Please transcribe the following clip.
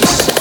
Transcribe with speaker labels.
Speaker 1: Texas.